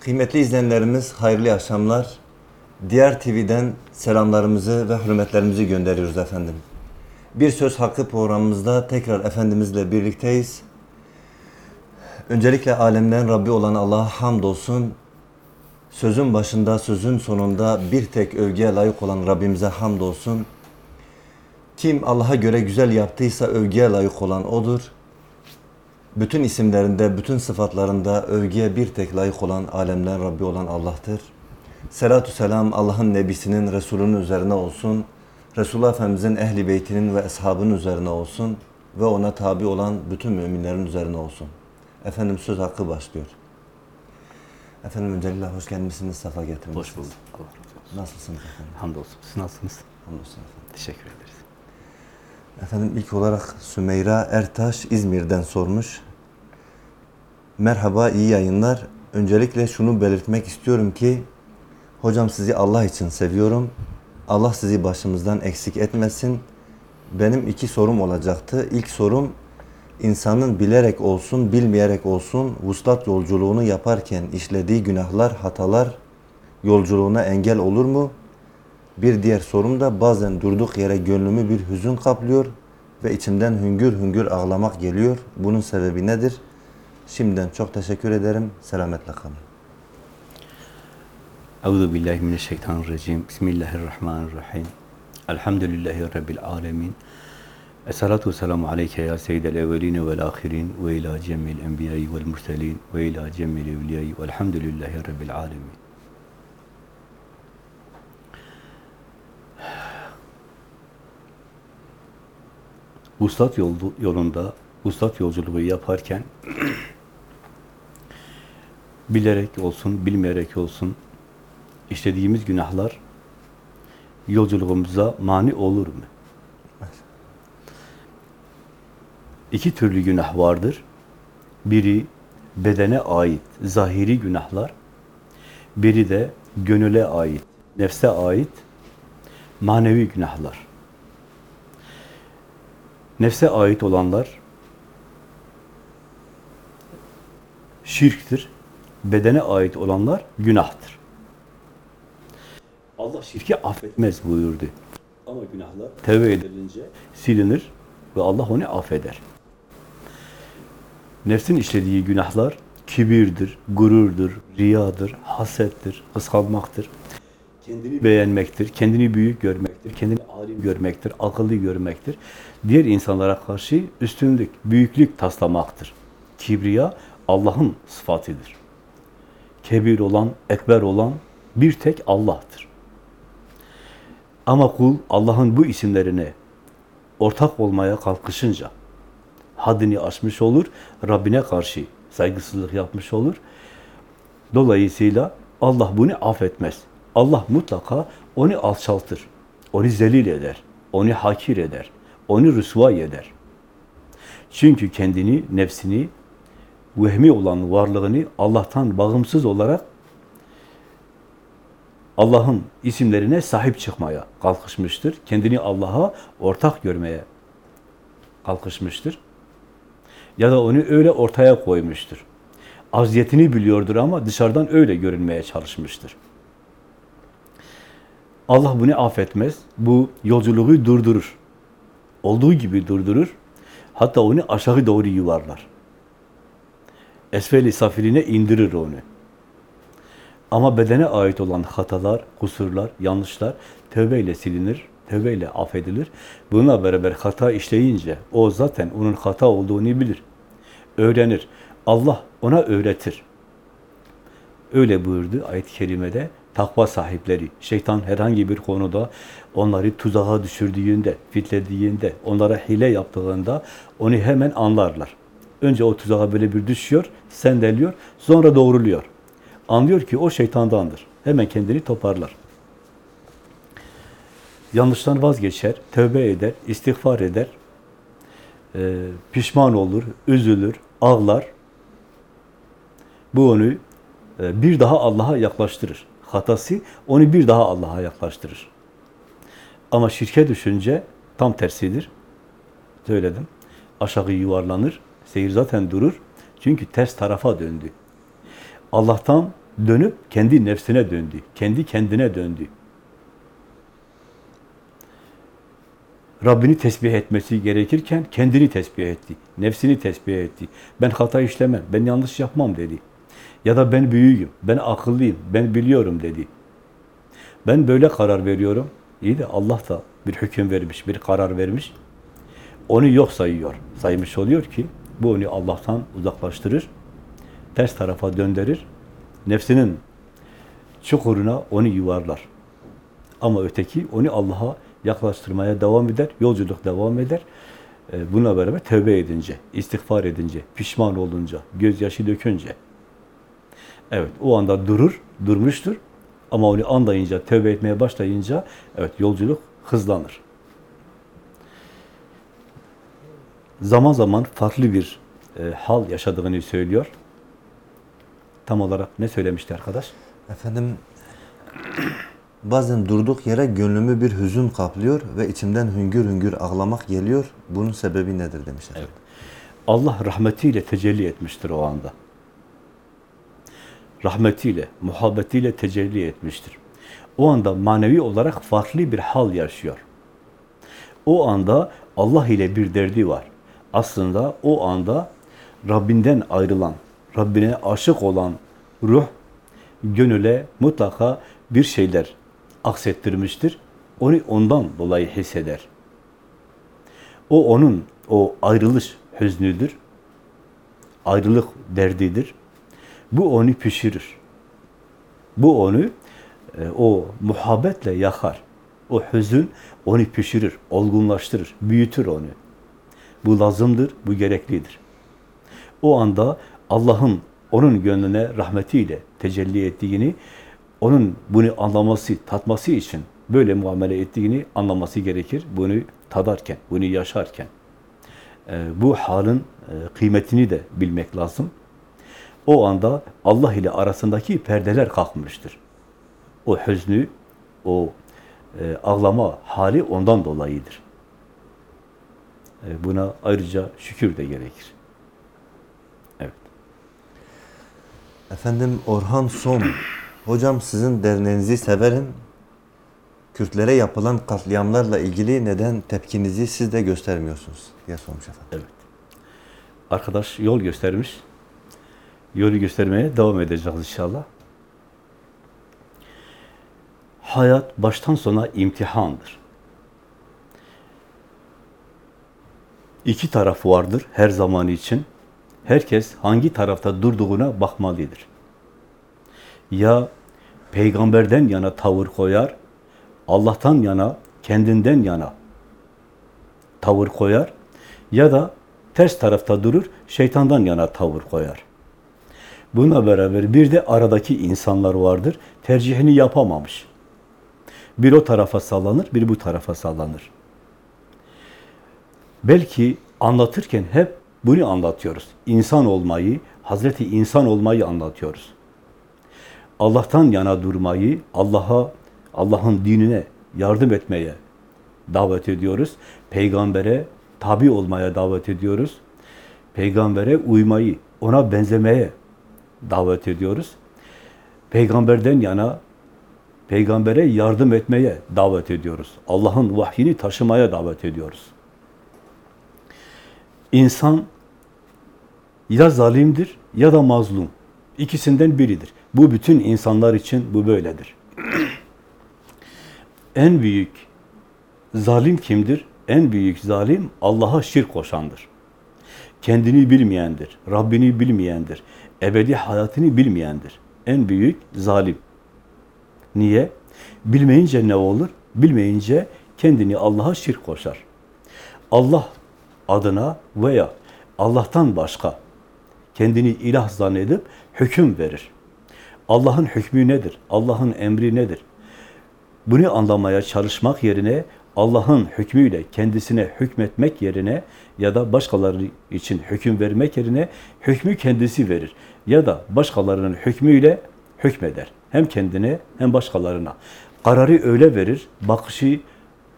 Kıymetli izleyenlerimiz hayırlı akşamlar. Diğer TV'den selamlarımızı ve hürmetlerimizi gönderiyoruz efendim. Bir Söz Hakkı programımızda tekrar Efendimizle birlikteyiz. Öncelikle alemlerin Rabbi olan Allah'a hamdolsun. Sözün başında, sözün sonunda bir tek övgüye layık olan Rabbimize hamdolsun. Kim Allah'a göre güzel yaptıysa övgüye layık olan O'dur. Bütün isimlerinde, bütün sıfatlarında övgüye bir tek layık olan alemden Rabbi olan Allah'tır. Selatü selam Allah'ın Nebisinin, Resulünün üzerine olsun. Resulullah Efendimizin ehli beytinin ve eshabının üzerine olsun. Ve ona tabi olan bütün müminlerin üzerine olsun. Efendim söz hakkı başlıyor. Efendim öncelikle hoş gelmişsiniz, safa getirmişsiniz. Hoş bulduk. Allah razı olsun. Nasılsınız efendim? Hamdolsun. Siz nasılsınız? Hamdolsun efendim. Teşekkür ederiz. Efendim ilk olarak Sümeyra Ertaş İzmir'den sormuş. Merhaba, iyi yayınlar. Öncelikle şunu belirtmek istiyorum ki hocam sizi Allah için seviyorum. Allah sizi başımızdan eksik etmesin. Benim iki sorum olacaktı. İlk sorum insanın bilerek olsun, bilmeyerek olsun vuslat yolculuğunu yaparken işlediği günahlar, hatalar yolculuğuna engel olur mu? Bir diğer sorum da bazen durduk yere gönlümü bir hüzün kaplıyor ve içimden hüngür hüngür ağlamak geliyor. Bunun sebebi nedir? Şimdiden çok teşekkür ederim. Selametle kalın. Euzu billahi mineşşeytanirracim. Bismillahirrahmanirrahim. Elhamdülillahi rabbil alamin. Esselatu selamu aleyke ya seyyidel evvelin ve'l ahirin ve ila cemil enbiya'i ve'l murselin ve ila cemil evliya'i ve'lhamdülillahi rabbil alamin. Vuslat yolu, yolunda, vuslat yolculuğu yaparken bilerek olsun, bilmeyerek olsun işlediğimiz günahlar yolculuğumuza mani olur mu? İki türlü günah vardır. Biri bedene ait zahiri günahlar, biri de gönüle ait, nefse ait manevi günahlar. Nefse ait olanlar şirktir. Bedene ait olanlar günahtır. Allah şirki affetmez buyurdu. Ama günahlar tevbe edilince silinir ve Allah onu affeder. Nefsin işlediği günahlar kibirdir, gururdur, riyadır, hasettir, kıskanmaktır. Kendini beğenmektir, kendini büyük kendini alim görmektir, akıllı görmektir. Diğer insanlara karşı üstünlük, büyüklük taslamaktır. Kibriya Allah'ın sıfatıdır. Kebir olan, ekber olan bir tek Allah'tır. Ama kul Allah'ın bu isimlerine ortak olmaya kalkışınca haddini aşmış olur, Rabbine karşı saygısızlık yapmış olur. Dolayısıyla Allah bunu affetmez. Allah mutlaka onu alçaltır, onu zelil eder, onu hakir eder, onu rüsvay eder. Çünkü kendini, nefsini, vehmi olan varlığını Allah'tan bağımsız olarak Allah'ın isimlerine sahip çıkmaya kalkışmıştır. Kendini Allah'a ortak görmeye kalkışmıştır. Ya da onu öyle ortaya koymuştur. Aziyetini biliyordur ama dışarıdan öyle görünmeye çalışmıştır. Allah bunu affetmez. Bu yolculuğu durdurur. Olduğu gibi durdurur. Hatta onu aşağı doğru yuvarlar. Esfeli safiline indirir onu. Ama bedene ait olan hatalar, kusurlar, yanlışlar tövbeyle silinir, tövbeyle affedilir. Bununla beraber hata işleyince o zaten onun hata olduğunu bilir. Öğrenir. Allah ona öğretir. Öyle buyurdu ayet-i kerimede. Takva sahipleri, şeytan herhangi bir konuda onları tuzağa düşürdüğünde, fitlediğinde, onlara hile yaptığında onu hemen anlarlar. Önce o tuzağa böyle bir düşüyor, sendeliyor, sonra doğruluyor. Anlıyor ki o şeytandandır. Hemen kendini toparlar. Yanlıştan vazgeçer, tövbe eder, istiğfar eder, e, pişman olur, üzülür, ağlar. Bu onu e, bir daha Allah'a yaklaştırır. Hatası onu bir daha Allah'a yaklaştırır. Ama şirke düşünce tam tersidir. Söyledim. Aşağı yuvarlanır. Seyir zaten durur. Çünkü ters tarafa döndü. Allah'tan dönüp kendi nefsine döndü. Kendi kendine döndü. Rabbini tesbih etmesi gerekirken kendini tesbih etti. Nefsini tesbih etti. Ben hata işlemem, ben yanlış yapmam dedi. Ya da ben büyüğüm, ben akıllıyım, ben biliyorum dedi. Ben böyle karar veriyorum. İyi de Allah da bir hüküm vermiş, bir karar vermiş. Onu yok sayıyor. Saymış oluyor ki bu onu Allah'tan uzaklaştırır. Ters tarafa döndürür. Nefsinin çukuruna onu yuvarlar. Ama öteki onu Allah'a yaklaştırmaya devam eder. Yolculuk devam eder. Ee, Buna beraber tövbe edince, istiğfar edince, pişman olunca, gözyaşı dökünce. Evet, o anda durur, durmuştur. Ama onu anlayınca, tövbe etmeye başlayınca, evet yolculuk hızlanır. Zaman zaman farklı bir e, hal yaşadığını söylüyor. Tam olarak ne söylemişti arkadaş? Efendim bazen durduk yere gönlümü bir hüzün kaplıyor ve içimden hüngür hüngür ağlamak geliyor. Bunun sebebi nedir demiş efendim. Allah rahmetiyle tecelli etmiştir o anda. Rahmetiyle, muhabbetiyle tecelli etmiştir. O anda manevi olarak farklı bir hal yaşıyor. O anda Allah ile bir derdi var. Aslında o anda Rabbinden ayrılan, Rabbine aşık olan ruh gönüle mutlaka bir şeyler aksettirmiştir. Onu ondan dolayı hisseder. O onun o ayrılış hüznüdür. Ayrılık derdidir. Bu onu pişirir. Bu onu e, o muhabbetle yakar. O hüzün onu pişirir, olgunlaştırır, büyütür onu. Bu lazımdır, bu gereklidir. O anda Allah'ın onun gönlüne rahmetiyle tecelli ettiğini, onun bunu anlaması, tatması için böyle muamele ettiğini anlaması gerekir. Bunu tadarken, bunu yaşarken. Ee, bu halin e, kıymetini de bilmek lazım. O anda Allah ile arasındaki perdeler kalkmıştır. O hüznü, o e, ağlama hali ondan dolayıdır. E, buna ayrıca şükür de gerekir. Evet. Efendim Orhan Som, hocam sizin derneğinizi severim. Kürtlere yapılan katliamlarla ilgili neden tepkinizi siz de göstermiyorsunuz diye sormuş efendim. Evet. Arkadaş yol göstermiş. Yolu göstermeye devam edeceğiz inşallah. Hayat baştan sona imtihandır. İki tarafı vardır her zaman için. Herkes hangi tarafta durduğuna bakmalıdır. Ya peygamberden yana tavır koyar, Allah'tan yana, kendinden yana tavır koyar ya da ters tarafta durur, şeytandan yana tavır koyar. Buna beraber bir de aradaki insanlar vardır, tercihini yapamamış. Bir o tarafa sallanır, bir bu tarafa sallanır. Belki anlatırken hep bunu anlatıyoruz. İnsan olmayı, Hazreti insan olmayı anlatıyoruz. Allah'tan yana durmayı, Allah'a, Allah'ın dinine yardım etmeye davet ediyoruz. Peygambere tabi olmaya davet ediyoruz. Peygambere uymayı, ona benzemeye davet ediyoruz. Peygamberden yana peygambere yardım etmeye davet ediyoruz. Allah'ın vahyini taşımaya davet ediyoruz. İnsan ya zalimdir ya da mazlum. İkisinden biridir. Bu bütün insanlar için bu böyledir. en büyük zalim kimdir? En büyük zalim Allah'a şirk koşandır. Kendini bilmeyendir, Rabbini bilmeyendir, ebedi hayatını bilmeyendir. En büyük zalim. Niye? Bilmeyince ne olur? Bilmeyince kendini Allah'a şirk koşar. Allah adına veya Allah'tan başka kendini ilah zannedip hüküm verir. Allah'ın hükmü nedir? Allah'ın emri nedir? Bunu anlamaya çalışmak yerine Allah'ın hükmüyle kendisine hükmetmek yerine ya da başkaları için hüküm vermek yerine hükmü kendisi verir. Ya da başkalarının hükmüyle hükmeder. Hem kendine hem başkalarına. Kararı öyle verir, bakışı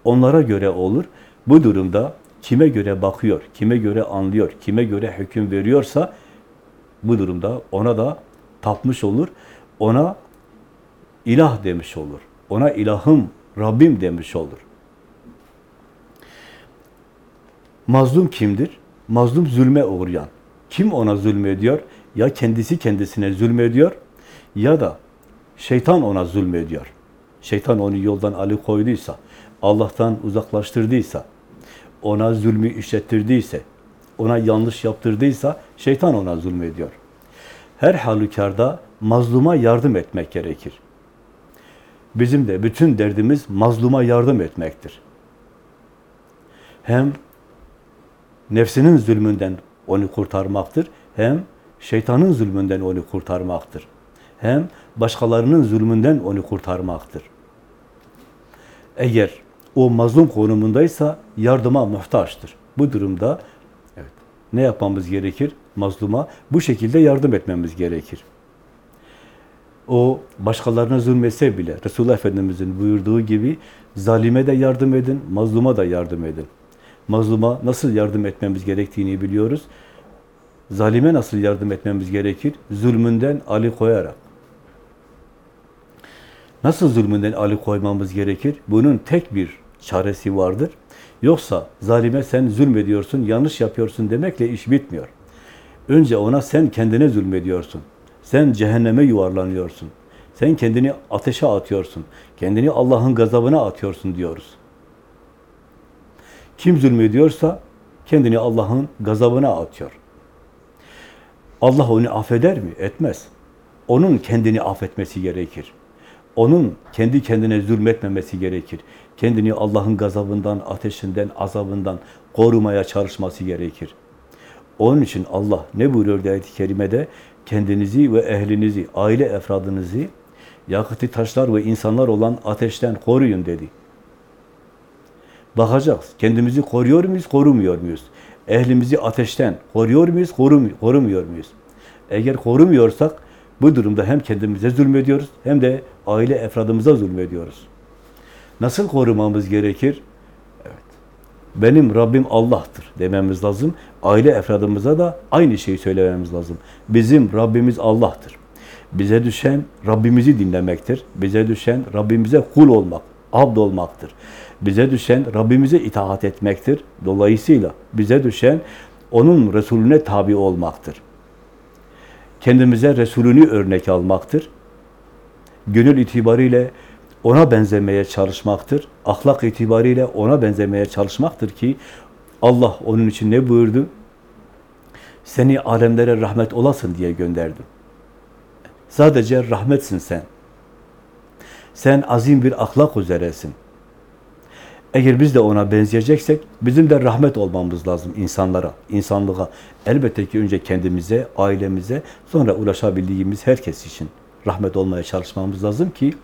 onlara göre olur. Bu durumda kime göre bakıyor, kime göre anlıyor, kime göre hüküm veriyorsa bu durumda ona da tapmış olur. ona ilah demiş olur. Ona ilahım, Rabbim demiş olur. Mazlum kimdir? Mazlum zulme uğrayan. Kim ona zulmediyor? Ya kendisi kendisine zulmediyor ya da şeytan ona zulmediyor. Şeytan onu yoldan alıkoyduysa, Allah'tan uzaklaştırdıysa, ona zulmü işlettirdiyse, ona yanlış yaptırdıysa şeytan ona zulmediyor. Her halükarda mazluma yardım etmek gerekir. Bizim de bütün derdimiz mazluma yardım etmektir. Hem nefsinin zulmünden onu kurtarmaktır, hem şeytanın zulmünden onu kurtarmaktır. Hem başkalarının zulmünden onu kurtarmaktır. Eğer o mazlum konumundaysa yardıma muhtaçtır. Bu durumda evet, ne yapmamız gerekir? Mazluma bu şekilde yardım etmemiz gerekir. O başkalarına zulmetse bile Resulullah Efendimiz'in buyurduğu gibi zalime de yardım edin, mazluma da yardım edin. Mazluma nasıl yardım etmemiz gerektiğini biliyoruz. Zalime nasıl yardım etmemiz gerekir? Zulmünden ali koyarak. Nasıl zulmünden ali koymamız gerekir? Bunun tek bir çaresi vardır. Yoksa zalime sen zulmediyorsun, yanlış yapıyorsun demekle iş bitmiyor. Önce ona sen kendine zulmediyorsun. Sen cehenneme yuvarlanıyorsun. Sen kendini ateşe atıyorsun. Kendini Allah'ın gazabına atıyorsun diyoruz. Kim zulmediyorsa kendini Allah'ın gazabına atıyor. Allah onu affeder mi? Etmez. Onun kendini affetmesi gerekir. Onun kendi kendine zulmetmemesi gerekir. Kendini Allah'ın gazabından, ateşinden, azabından korumaya çalışması gerekir. Onun için Allah ne buyuruyor ayet-i kerimede? Kendinizi ve ehlinizi, aile efradınızı yakıtı taşlar ve insanlar olan ateşten koruyun dedi. Bakacağız. Kendimizi koruyor muyuz, korumuyor muyuz? Ehlimizi ateşten koruyor muyuz, korum korumuyor muyuz? Eğer korumuyorsak bu durumda hem kendimize zulmediyoruz hem de aile efradımıza zulmediyoruz. Nasıl korumamız gerekir? Evet. Benim Rabbim Allah'tır dememiz lazım. Aile efradımıza da aynı şeyi söylememiz lazım. Bizim Rabbimiz Allah'tır. Bize düşen Rabbimizi dinlemektir. Bize düşen Rabbimize kul olmak, abd olmaktır. Bize düşen Rabbimize itaat etmektir. Dolayısıyla bize düşen onun Resulüne tabi olmaktır. Kendimize Resulünü örnek almaktır. Gönül itibariyle ona benzemeye çalışmaktır. Ahlak itibariyle ona benzemeye çalışmaktır ki Allah onun için ne buyurdu? Seni alemlere rahmet olasın diye gönderdim. Sadece rahmetsin sen. Sen azim bir ahlak üzeresin. Eğer biz de ona benzeyeceksek bizim de rahmet olmamız lazım insanlara, insanlığa. Elbette ki önce kendimize, ailemize, sonra ulaşabildiğimiz herkes için rahmet olmaya çalışmamız lazım ki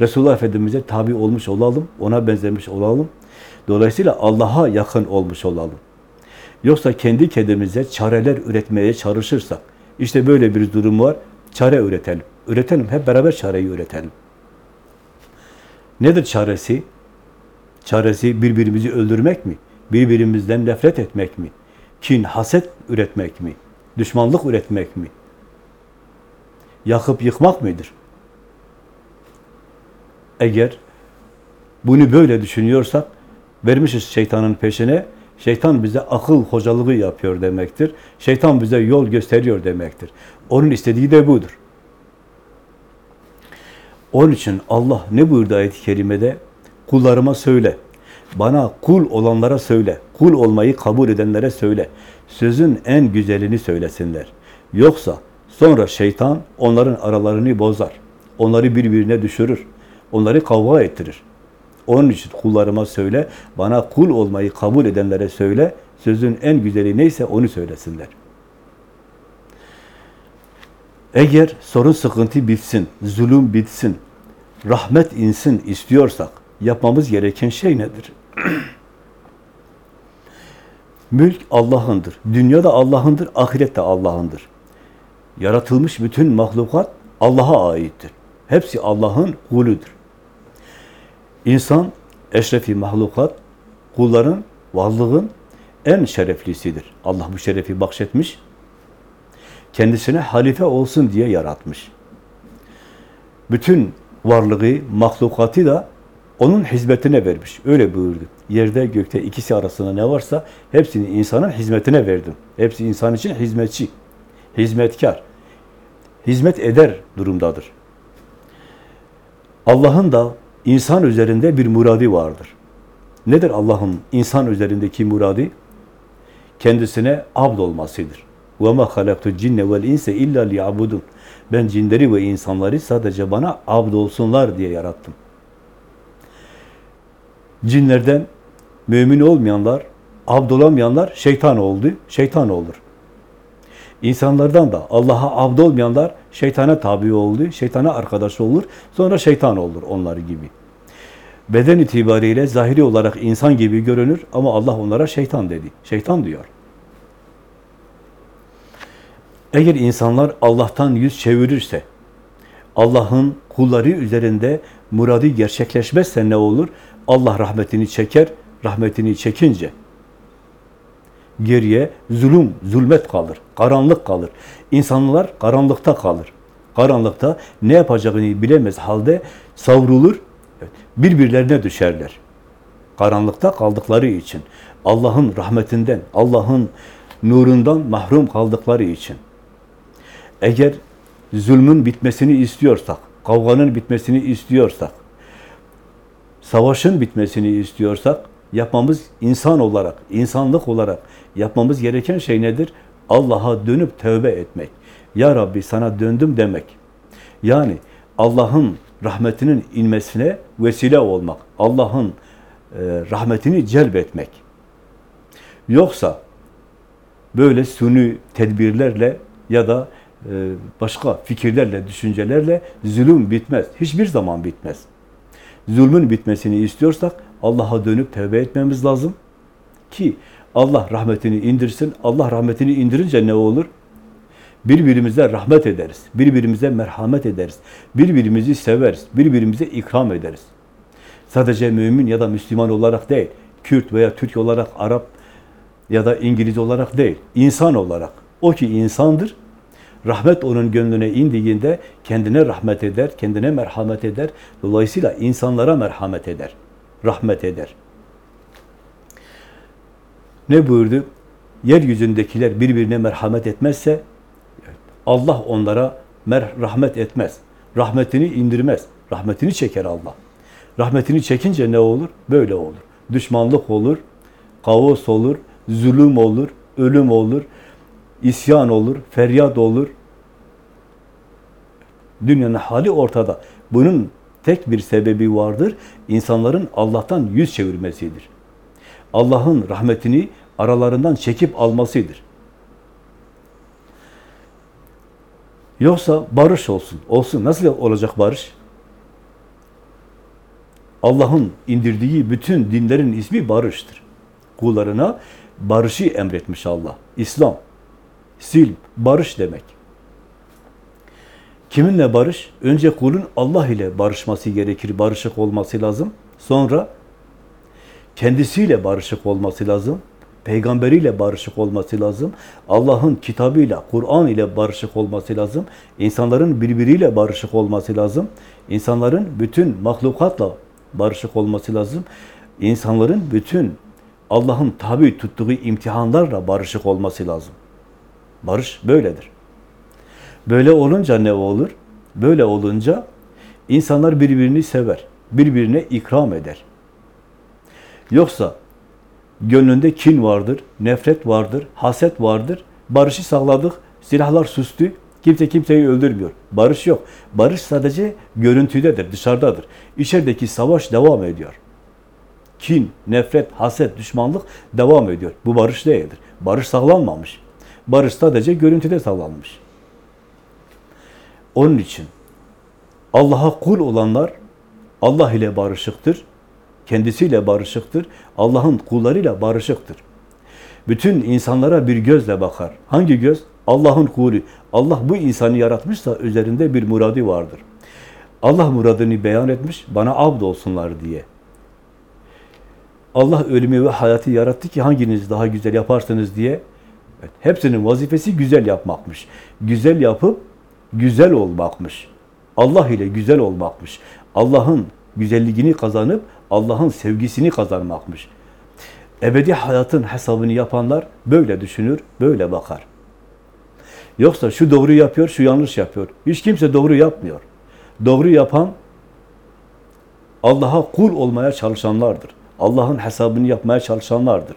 Resulullah Efendimiz'e tabi olmuş olalım, ona benzemiş olalım. Dolayısıyla Allah'a yakın olmuş olalım. Yoksa kendi kendimize çareler üretmeye çalışırsak, işte böyle bir durum var, çare üretelim. Üretelim, hep beraber çareyi üretelim. Nedir çaresi? Çaresi birbirimizi öldürmek mi? Birbirimizden nefret etmek mi? Kin, haset üretmek mi? Düşmanlık üretmek mi? Yakıp yıkmak mıdır? Eğer bunu böyle düşünüyorsak, vermişiz şeytanın peşine, şeytan bize akıl hocalığı yapıyor demektir. Şeytan bize yol gösteriyor demektir. Onun istediği de budur. Onun için Allah ne buyurdu ayet-i kerimede? Kullarıma söyle. Bana kul olanlara söyle. Kul olmayı kabul edenlere söyle. Sözün en güzelini söylesinler. Yoksa sonra şeytan onların aralarını bozar. Onları birbirine düşürür. Onları kavga ettirir. Onun için kullarıma söyle, bana kul olmayı kabul edenlere söyle, sözün en güzeli neyse onu söylesinler. Eğer sorun sıkıntı bitsin, zulüm bitsin, rahmet insin istiyorsak, yapmamız gereken şey nedir? Mülk Allah'ındır. Dünya da Allah'ındır, ahiret de Allah'ındır. Yaratılmış bütün mahlukat Allah'a aittir. Hepsi Allah'ın kuludur. İnsan eşrefi mahlukat, kulların, varlığın en şereflisidir. Allah bu şerefi bahşetmiş. Kendisine halife olsun diye yaratmış. Bütün varlığı, mahlukatı da onun hizmetine vermiş. Öyle buyurdu. Yerde gökte ikisi arasında ne varsa hepsini insanın hizmetine verdim. Hepsi insan için hizmetçi, hizmetkar, hizmet eder durumdadır. Allah'ın da insan üzerinde bir muradi vardır. Nedir Allah'ın insan üzerindeki muradi? Kendisine abd olmasıdır. وَمَا خَلَقْتُ الْجِنَّ وَالْاِنْسَ اِلَّا لِيَعْبُدُونَ Ben cinleri ve insanları sadece bana abd olsunlar diye yarattım. Cinlerden mümin olmayanlar, abd olamayanlar şeytan oldu, şeytan olur. İnsanlardan da Allah'a abd olmayanlar şeytana tabi oldu, şeytana arkadaş olur, sonra şeytan olur onlar gibi. Beden itibariyle zahiri olarak insan gibi görünür ama Allah onlara şeytan dedi. Şeytan diyor. Eğer insanlar Allah'tan yüz çevirirse, Allah'ın kulları üzerinde muradı gerçekleşmezse ne olur? Allah rahmetini çeker, rahmetini çekince geriye zulüm, zulmet kalır, karanlık kalır. İnsanlar karanlıkta kalır. Karanlıkta ne yapacağını bilemez halde savrulur, birbirlerine düşerler. Karanlıkta kaldıkları için, Allah'ın rahmetinden, Allah'ın nurundan mahrum kaldıkları için. Eğer zulmün bitmesini istiyorsak, kavganın bitmesini istiyorsak, savaşın bitmesini istiyorsak, yapmamız insan olarak, insanlık olarak yapmamız gereken şey nedir? Allah'a dönüp tövbe etmek. Ya Rabbi sana döndüm demek. Yani Allah'ın rahmetinin inmesine vesile olmak. Allah'ın e, rahmetini celbetmek. Yoksa böyle suni tedbirlerle ya da e, başka fikirlerle, düşüncelerle zulüm bitmez. Hiçbir zaman bitmez. Zulmün bitmesini istiyorsak Allah'a dönüp tövbe etmemiz lazım ki Allah rahmetini indirsin. Allah rahmetini indirince ne olur? Birbirimize rahmet ederiz. Birbirimize merhamet ederiz. Birbirimizi severiz. Birbirimize ikram ederiz. Sadece mümin ya da Müslüman olarak değil, Kürt veya Türk olarak, Arap ya da İngiliz olarak değil, insan olarak. O ki insandır. Rahmet onun gönlüne indiğinde kendine rahmet eder, kendine merhamet eder. Dolayısıyla insanlara merhamet eder, rahmet eder. Ne buyurdu? Yeryüzündekiler birbirine merhamet etmezse Allah onlara rahmet etmez. Rahmetini indirmez. Rahmetini çeker Allah. Rahmetini çekince ne olur? Böyle olur. Düşmanlık olur, kaos olur, zulüm olur, ölüm olur, isyan olur, feryat olur. Dünyanın hali ortada. Bunun tek bir sebebi vardır. İnsanların Allah'tan yüz çevirmesidir. Allah'ın rahmetini aralarından çekip almasıdır. Yoksa barış olsun. Olsun. Nasıl olacak barış? Allah'ın indirdiği bütün dinlerin ismi barıştır. Kullarına barışı emretmiş Allah. İslam, silm, barış demek. Kiminle barış? Önce kulun Allah ile barışması gerekir, barışık olması lazım. Sonra kendisiyle barışık olması lazım. Peygamberiyle barışık olması lazım. Allah'ın kitabıyla, Kur'an ile barışık olması lazım. İnsanların birbiriyle barışık olması lazım. İnsanların bütün mahlukatla barışık olması lazım. İnsanların bütün Allah'ın tabi tuttuğu imtihanlarla barışık olması lazım. Barış böyledir. Böyle olunca ne olur? Böyle olunca insanlar birbirini sever, birbirine ikram eder. Yoksa gönlünde kin vardır, nefret vardır, haset vardır. Barışı sağladık, silahlar sustu, kimse kimseyi öldürmüyor. Barış yok. Barış sadece görüntüdedir, dışarıdadır. İçerideki savaş devam ediyor. Kin, nefret, haset, düşmanlık devam ediyor. Bu barış değildir. Barış sağlanmamış. Barış sadece görüntüde sağlanmış. Onun için Allah'a kul olanlar Allah ile barışıktır. Kendisiyle barışıktır. Allah'ın kullarıyla barışıktır. Bütün insanlara bir gözle bakar. Hangi göz? Allah'ın kulü. Allah bu insanı yaratmışsa üzerinde bir muradi vardır. Allah muradını beyan etmiş, bana abd olsunlar diye. Allah ölümü ve hayatı yarattı ki hanginiz daha güzel yaparsınız diye. Evet, hepsinin vazifesi güzel yapmakmış. Güzel yapıp güzel olmakmış. Allah ile güzel olmakmış. Allah'ın güzelliğini kazanıp Allah'ın sevgisini kazanmakmış. Ebedi hayatın hesabını yapanlar böyle düşünür, böyle bakar. Yoksa şu doğru yapıyor, şu yanlış yapıyor. Hiç kimse doğru yapmıyor. Doğru yapan Allah'a kul olmaya çalışanlardır. Allah'ın hesabını yapmaya çalışanlardır.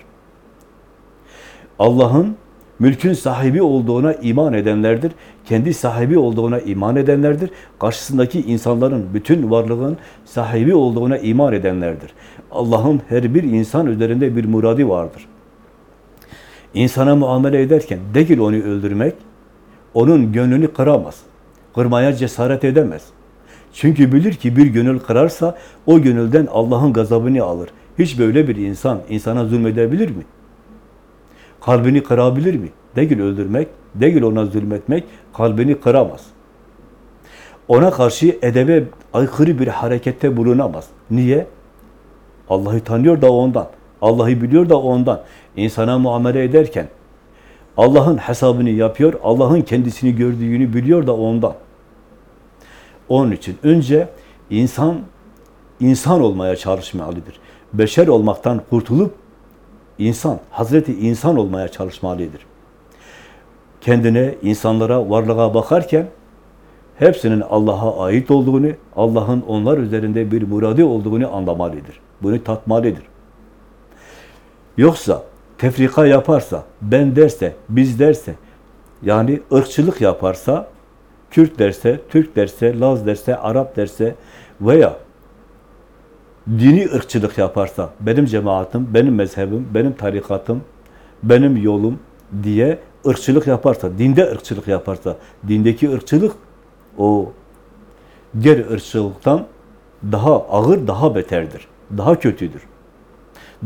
Allah'ın mülkün sahibi olduğuna iman edenlerdir. Kendi sahibi olduğuna iman edenlerdir. Karşısındaki insanların bütün varlığın sahibi olduğuna iman edenlerdir. Allah'ın her bir insan üzerinde bir muradi vardır. İnsana muamele ederken değil onu öldürmek, onun gönlünü kıramaz. Kırmaya cesaret edemez. Çünkü bilir ki bir gönül kırarsa o gönülden Allah'ın gazabını alır. Hiç böyle bir insan insana zulmedebilir mi? Kalbini kırabilir mi? Değil öldürmek, değil ona zulmetmek, kalbini kıramaz. Ona karşı edebe aykırı bir harekette bulunamaz. Niye? Allah'ı tanıyor da ondan. Allah'ı biliyor da ondan. İnsana muamele ederken Allah'ın hesabını yapıyor, Allah'ın kendisini gördüğünü biliyor da ondan. Onun için önce insan insan olmaya çalışmalıdır. Beşer olmaktan kurtulup insan, Hazreti insan olmaya çalışmalıdır. Kendine, insanlara, varlığa bakarken hepsinin Allah'a ait olduğunu, Allah'ın onlar üzerinde bir muradi olduğunu anlamalıdır. Bunu tatmalıdır. Yoksa tefrika yaparsa, ben derse, biz derse, yani ırkçılık yaparsa, Kürt derse, Türk derse, Laz derse, Arap derse veya dini ırkçılık yaparsa, benim cemaatim, benim mezhebim, benim tarikatım, benim yolum diye ırkçılık yaparsa, dinde ırkçılık yaparsa, dindeki ırkçılık o diğer ırkçılıktan daha ağır, daha beterdir. Daha kötüdür.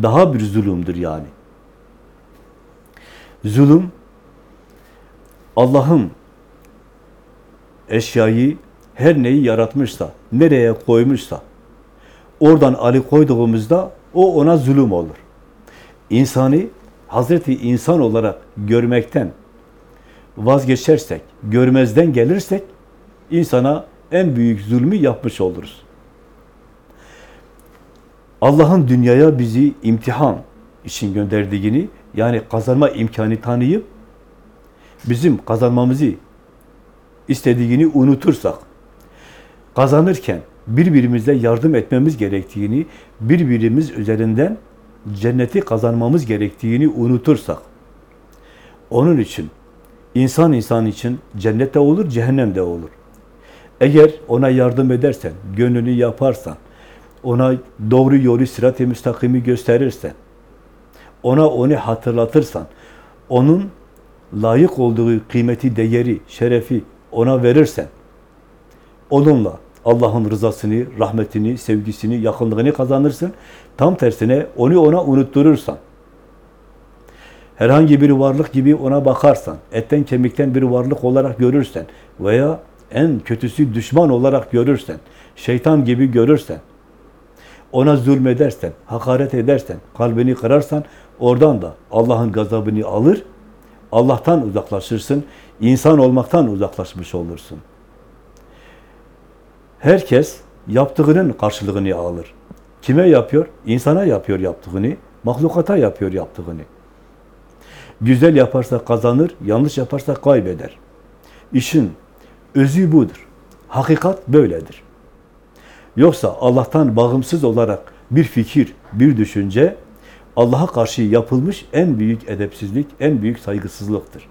Daha bir zulümdür yani. Zulüm Allah'ın eşyayı her neyi yaratmışsa, nereye koymuşsa oradan Ali koyduğumuzda o ona zulüm olur. İnsanı Hazreti insan olarak görmekten vazgeçersek, görmezden gelirsek insana en büyük zulmü yapmış oluruz. Allah'ın dünyaya bizi imtihan için gönderdiğini, yani kazanma imkanı tanıyıp bizim kazanmamızı istediğini unutursak, kazanırken birbirimize yardım etmemiz gerektiğini, birbirimiz üzerinden cenneti kazanmamız gerektiğini unutursak, onun için insan insan için cennette olur, cehennemde olur. Eğer ona yardım edersen, gönlünü yaparsan, ona doğru yolu, sırat-ı müstakimi gösterirsen, ona onu hatırlatırsan, onun layık olduğu kıymeti, değeri, şerefi ona verirsen, onunla Allah'ın rızasını, rahmetini, sevgisini, yakınlığını kazanırsın. Tam tersine onu ona unutturursan, herhangi bir varlık gibi ona bakarsan, etten kemikten bir varlık olarak görürsen veya en kötüsü düşman olarak görürsen, şeytan gibi görürsen, ona zulmedersen, hakaret edersen, kalbini kırarsan, oradan da Allah'ın gazabını alır, Allah'tan uzaklaşırsın, insan olmaktan uzaklaşmış olursun. Herkes yaptığının karşılığını alır. Kime yapıyor? İnsana yapıyor yaptığını, mahlukata yapıyor yaptığını. Güzel yaparsa kazanır, yanlış yaparsa kaybeder. İşin özü budur. Hakikat böyledir. Yoksa Allah'tan bağımsız olarak bir fikir, bir düşünce Allah'a karşı yapılmış en büyük edepsizlik, en büyük saygısızlıktır.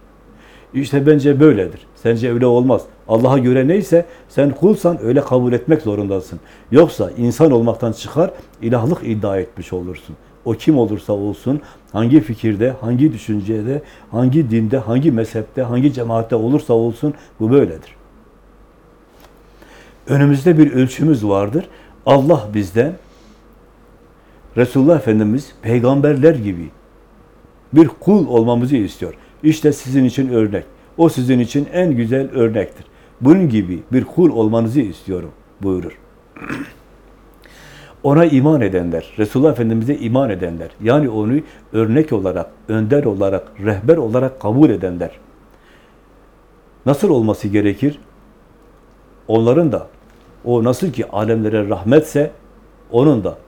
İşte bence böyledir. Sence öyle olmaz. Allah'a göre neyse sen kulsan öyle kabul etmek zorundasın. Yoksa insan olmaktan çıkar, ilahlık iddia etmiş olursun. O kim olursa olsun, hangi fikirde, hangi düşüncede, hangi dinde, hangi mezhepte, hangi cemaatte olursa olsun bu böyledir. Önümüzde bir ölçümüz vardır. Allah bizden Resulullah Efendimiz peygamberler gibi bir kul olmamızı istiyor. İşte sizin için örnek. O sizin için en güzel örnektir. Bunun gibi bir kul olmanızı istiyorum buyurur. Ona iman edenler, Resulullah Efendimiz'e iman edenler, yani onu örnek olarak, önder olarak, rehber olarak kabul edenler. Nasıl olması gerekir? onların da o nasıl ki alemlere rahmetse onun da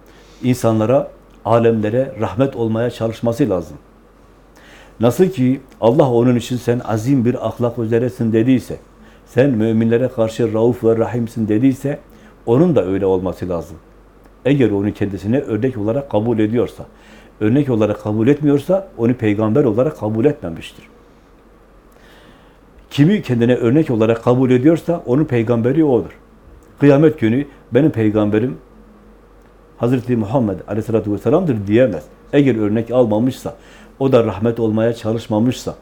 insanlara, alemlere rahmet olmaya çalışması lazım. Nasıl ki Allah onun için sen azim bir ahlak üzeresin dediyse, sen müminlere karşı rauf ve rahimsin dediyse, onun da öyle olması lazım. Eğer onu kendisine örnek olarak kabul ediyorsa, örnek olarak kabul etmiyorsa, onu peygamber olarak kabul etmemiştir. Kimi kendine örnek olarak kabul ediyorsa, onun peygamberi odur. Kıyamet günü benim peygamberim Hazreti Muhammed Aleyhisselatü Vesselam'dır diyemez. Eğer örnek almamışsa, o da rahmet olmaya çalışmamışsa,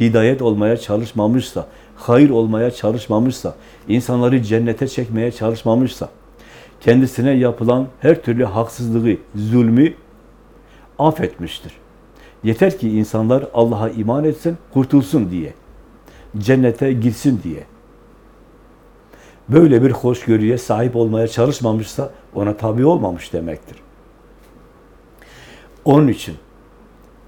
hidayet olmaya çalışmamışsa, hayır olmaya çalışmamışsa, insanları cennete çekmeye çalışmamışsa, kendisine yapılan her türlü haksızlığı, zulmü affetmiştir. Yeter ki insanlar Allah'a iman etsin, kurtulsun diye. Cennete gitsin diye. Böyle bir hoşgörüye sahip olmaya çalışmamışsa ona tabi olmamış demektir. Onun için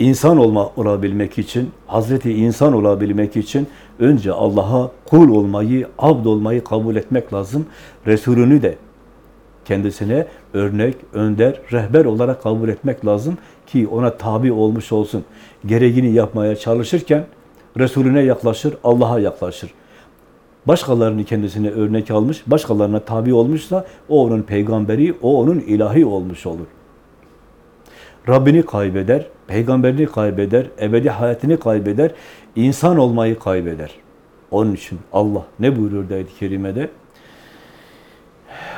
insan olma olabilmek için, Hazreti insan olabilmek için önce Allah'a kul olmayı, abd olmayı kabul etmek lazım. Resulünü de kendisine örnek, önder, rehber olarak kabul etmek lazım ki ona tabi olmuş olsun. Gereğini yapmaya çalışırken Resulüne yaklaşır, Allah'a yaklaşır. Başkalarını kendisine örnek almış, başkalarına tabi olmuşsa o onun peygamberi, o onun ilahi olmuş olur. Rabbini kaybeder, peygamberini kaybeder, ebedi hayatını kaybeder, insan olmayı kaybeder. Onun için Allah ne buyuruyor da ayet-i kerimede?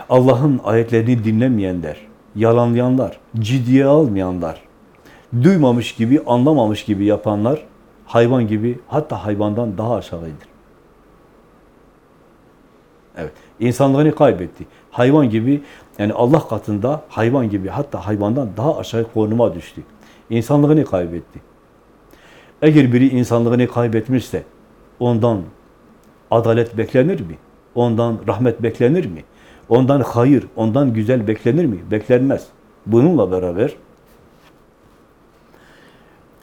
Allah'ın ayetlerini dinlemeyenler, yalanlayanlar, ciddiye almayanlar, duymamış gibi, anlamamış gibi yapanlar, hayvan gibi, hatta hayvandan daha aşağıdır. Evet, insanlığını kaybetti. Hayvan gibi, yani Allah katında hayvan gibi, hatta hayvandan daha aşağı konuma düştü. İnsanlığını kaybetti. Eğer biri insanlığını kaybetmişse, ondan adalet beklenir mi? Ondan rahmet beklenir mi? Ondan hayır, ondan güzel beklenir mi? Beklenmez. Bununla beraber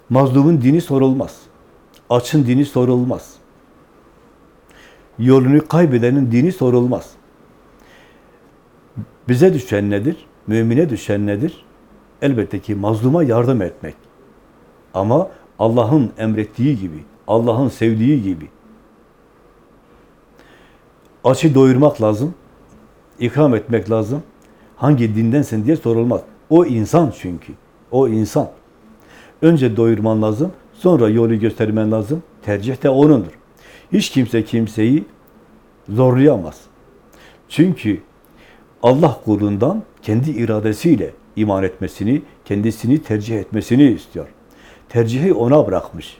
mazlumun dini sorulmaz. Açın dini sorulmaz. Yolunu kaybedenin dini sorulmaz. Bize düşen nedir? Mümine düşen nedir? Elbette ki mazluma yardım etmek. Ama Allah'ın emrettiği gibi, Allah'ın sevdiği gibi. Açı doyurmak lazım, ikram etmek lazım. Hangi dindensin diye sorulmaz. O insan çünkü. O insan. Önce doyurman lazım, sonra yolu göstermen lazım. Tercih de onundur. Hiç kimse kimseyi zorlayamaz. Çünkü Allah kulundan kendi iradesiyle iman etmesini, kendisini tercih etmesini istiyor. Tercihi ona bırakmış.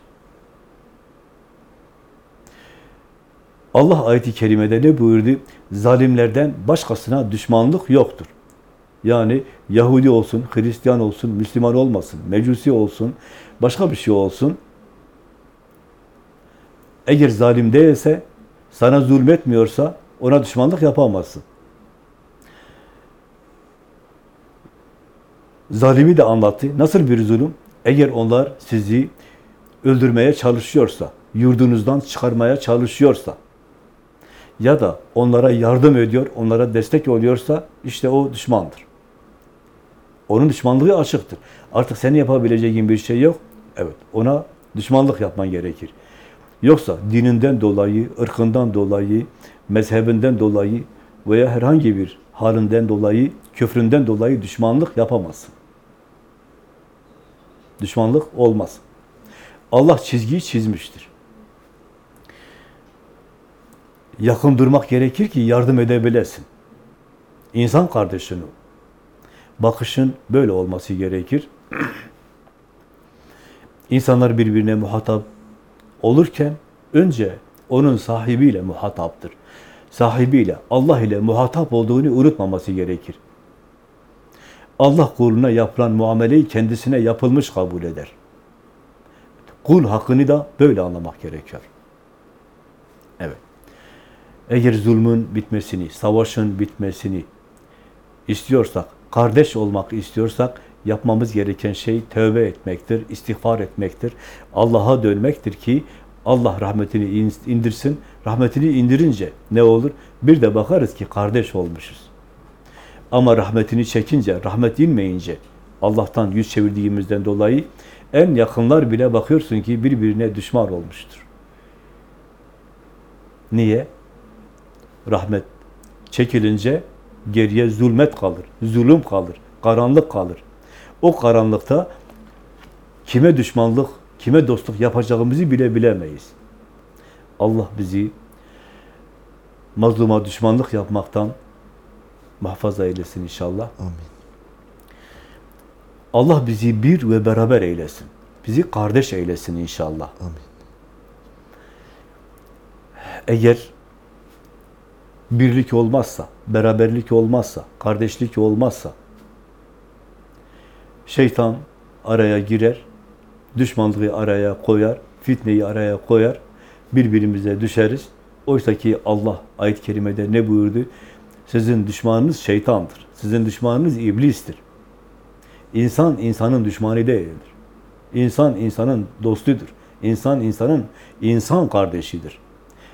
Allah ayeti kerimede ne buyurdu? Zalimlerden başkasına düşmanlık yoktur. Yani Yahudi olsun, Hristiyan olsun, Müslüman olmasın, Mecusi olsun, başka bir şey olsun. Eğer zalim değilse, sana zulmetmiyorsa ona düşmanlık yapamazsın. Zalimi de anlattı. Nasıl bir zulüm? Eğer onlar sizi öldürmeye çalışıyorsa, yurdunuzdan çıkarmaya çalışıyorsa ya da onlara yardım ediyor, onlara destek oluyorsa işte o düşmandır. Onun düşmanlığı açıktır. Artık senin yapabileceğin bir şey yok. Evet, ona düşmanlık yapman gerekir. Yoksa dininden dolayı, ırkından dolayı, mezhebinden dolayı veya herhangi bir halinden dolayı, küfründen dolayı düşmanlık yapamazsın. Düşmanlık olmaz. Allah çizgiyi çizmiştir. Yakın durmak gerekir ki yardım edebilesin. İnsan kardeşini. Bakışın böyle olması gerekir. İnsanlar birbirine muhatap olurken önce onun sahibiyle muhataptır. Sahibiyle, Allah ile muhatap olduğunu unutmaması gerekir. Allah kuluna yapılan muameleyi kendisine yapılmış kabul eder. Kul hakkını da böyle anlamak gerekiyor. Evet. Eğer zulmün bitmesini, savaşın bitmesini istiyorsak, kardeş olmak istiyorsak, yapmamız gereken şey tövbe etmektir, istiğfar etmektir, Allah'a dönmektir ki Allah rahmetini in- indirsin. Rahmetini indirince ne olur? Bir de bakarız ki kardeş olmuşuz. Ama rahmetini çekince, rahmet inmeyince, Allah'tan yüz çevirdiğimizden dolayı en yakınlar bile bakıyorsun ki birbirine düşman olmuştur. Niye? Rahmet çekilince geriye zulmet kalır, zulüm kalır, karanlık kalır. O karanlıkta kime düşmanlık, kime dostluk yapacağımızı bile bilemeyiz. Allah bizi mazluma düşmanlık yapmaktan muhafaza eylesin inşallah. Amin. Allah bizi bir ve beraber eylesin. Bizi kardeş eylesin inşallah. Amin. Eğer birlik olmazsa, beraberlik olmazsa, kardeşlik olmazsa şeytan araya girer, düşmanlığı araya koyar, fitneyi araya koyar, birbirimize düşeriz. Oysa ki Allah ayet-i kerimede ne buyurdu? Sizin düşmanınız şeytandır. Sizin düşmanınız iblistir. İnsan insanın düşmanı değildir. İnsan insanın dostudur. İnsan insanın insan kardeşidir.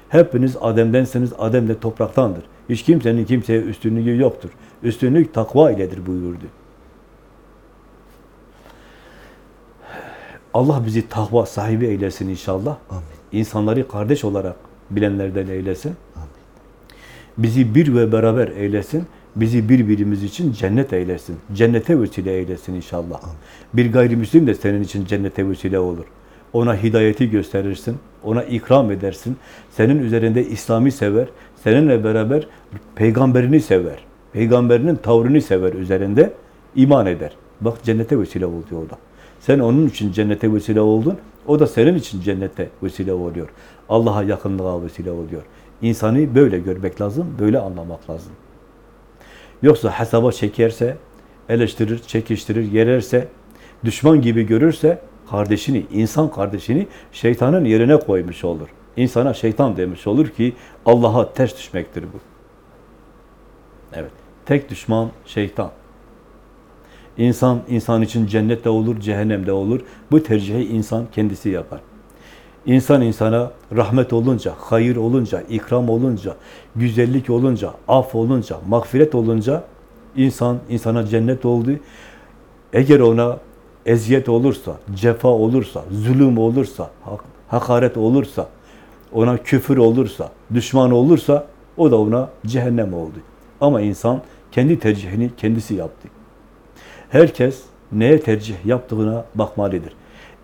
Hepiniz Adem'densiniz, Adem de topraktandır. Hiç kimsenin kimseye üstünlüğü yoktur. Üstünlük takva iledir buyurdu. Allah bizi takva sahibi eylesin inşallah. Amin. İnsanları kardeş olarak bilenlerden eylesin. Bizi bir ve beraber eylesin. Bizi birbirimiz için cennet eylesin. Cennete vesile eylesin inşallah. Bir gayrimüslim de senin için cennete vesile olur. Ona hidayeti gösterirsin. Ona ikram edersin. Senin üzerinde İslam'ı sever. Seninle beraber peygamberini sever. Peygamberinin tavrını sever üzerinde. iman eder. Bak cennete vesile oldu o da. Sen onun için cennete vesile oldun. O da senin için cennete vesile oluyor. Allah'a yakınlığa vesile oluyor. İnsanı böyle görmek lazım, böyle anlamak lazım. Yoksa hesaba çekerse, eleştirir, çekiştirir, yererse, düşman gibi görürse kardeşini, insan kardeşini şeytanın yerine koymuş olur. İnsana şeytan demiş olur ki Allah'a ters düşmektir bu. Evet. Tek düşman şeytan. İnsan, insan için cennette olur, cehennemde olur. Bu tercihi insan kendisi yapar. İnsan insana rahmet olunca, hayır olunca, ikram olunca, güzellik olunca, af olunca, mağfiret olunca insan insana cennet oldu. Eğer ona eziyet olursa, cefa olursa, zulüm olursa, hak- hakaret olursa, ona küfür olursa, düşman olursa o da ona cehennem oldu. Ama insan kendi tercihini kendisi yaptı. Herkes neye tercih yaptığına bakmalıdır.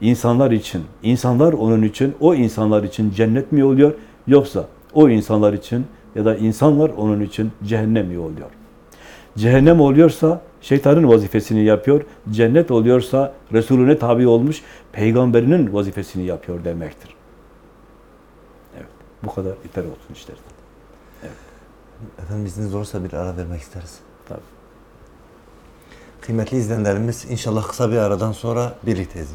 İnsanlar için, insanlar onun için, o insanlar için cennet mi oluyor? Yoksa o insanlar için ya da insanlar onun için cehennem mi oluyor? Cehennem oluyorsa şeytanın vazifesini yapıyor, cennet oluyorsa Resulüne tabi olmuş, peygamberinin vazifesini yapıyor demektir. Evet, bu kadar yeter olsun işte. Efendim izniniz olursa bir ara vermek isteriz. Tabii. Kıymetli izleyenlerimiz inşallah kısa bir aradan sonra birlikteyiz.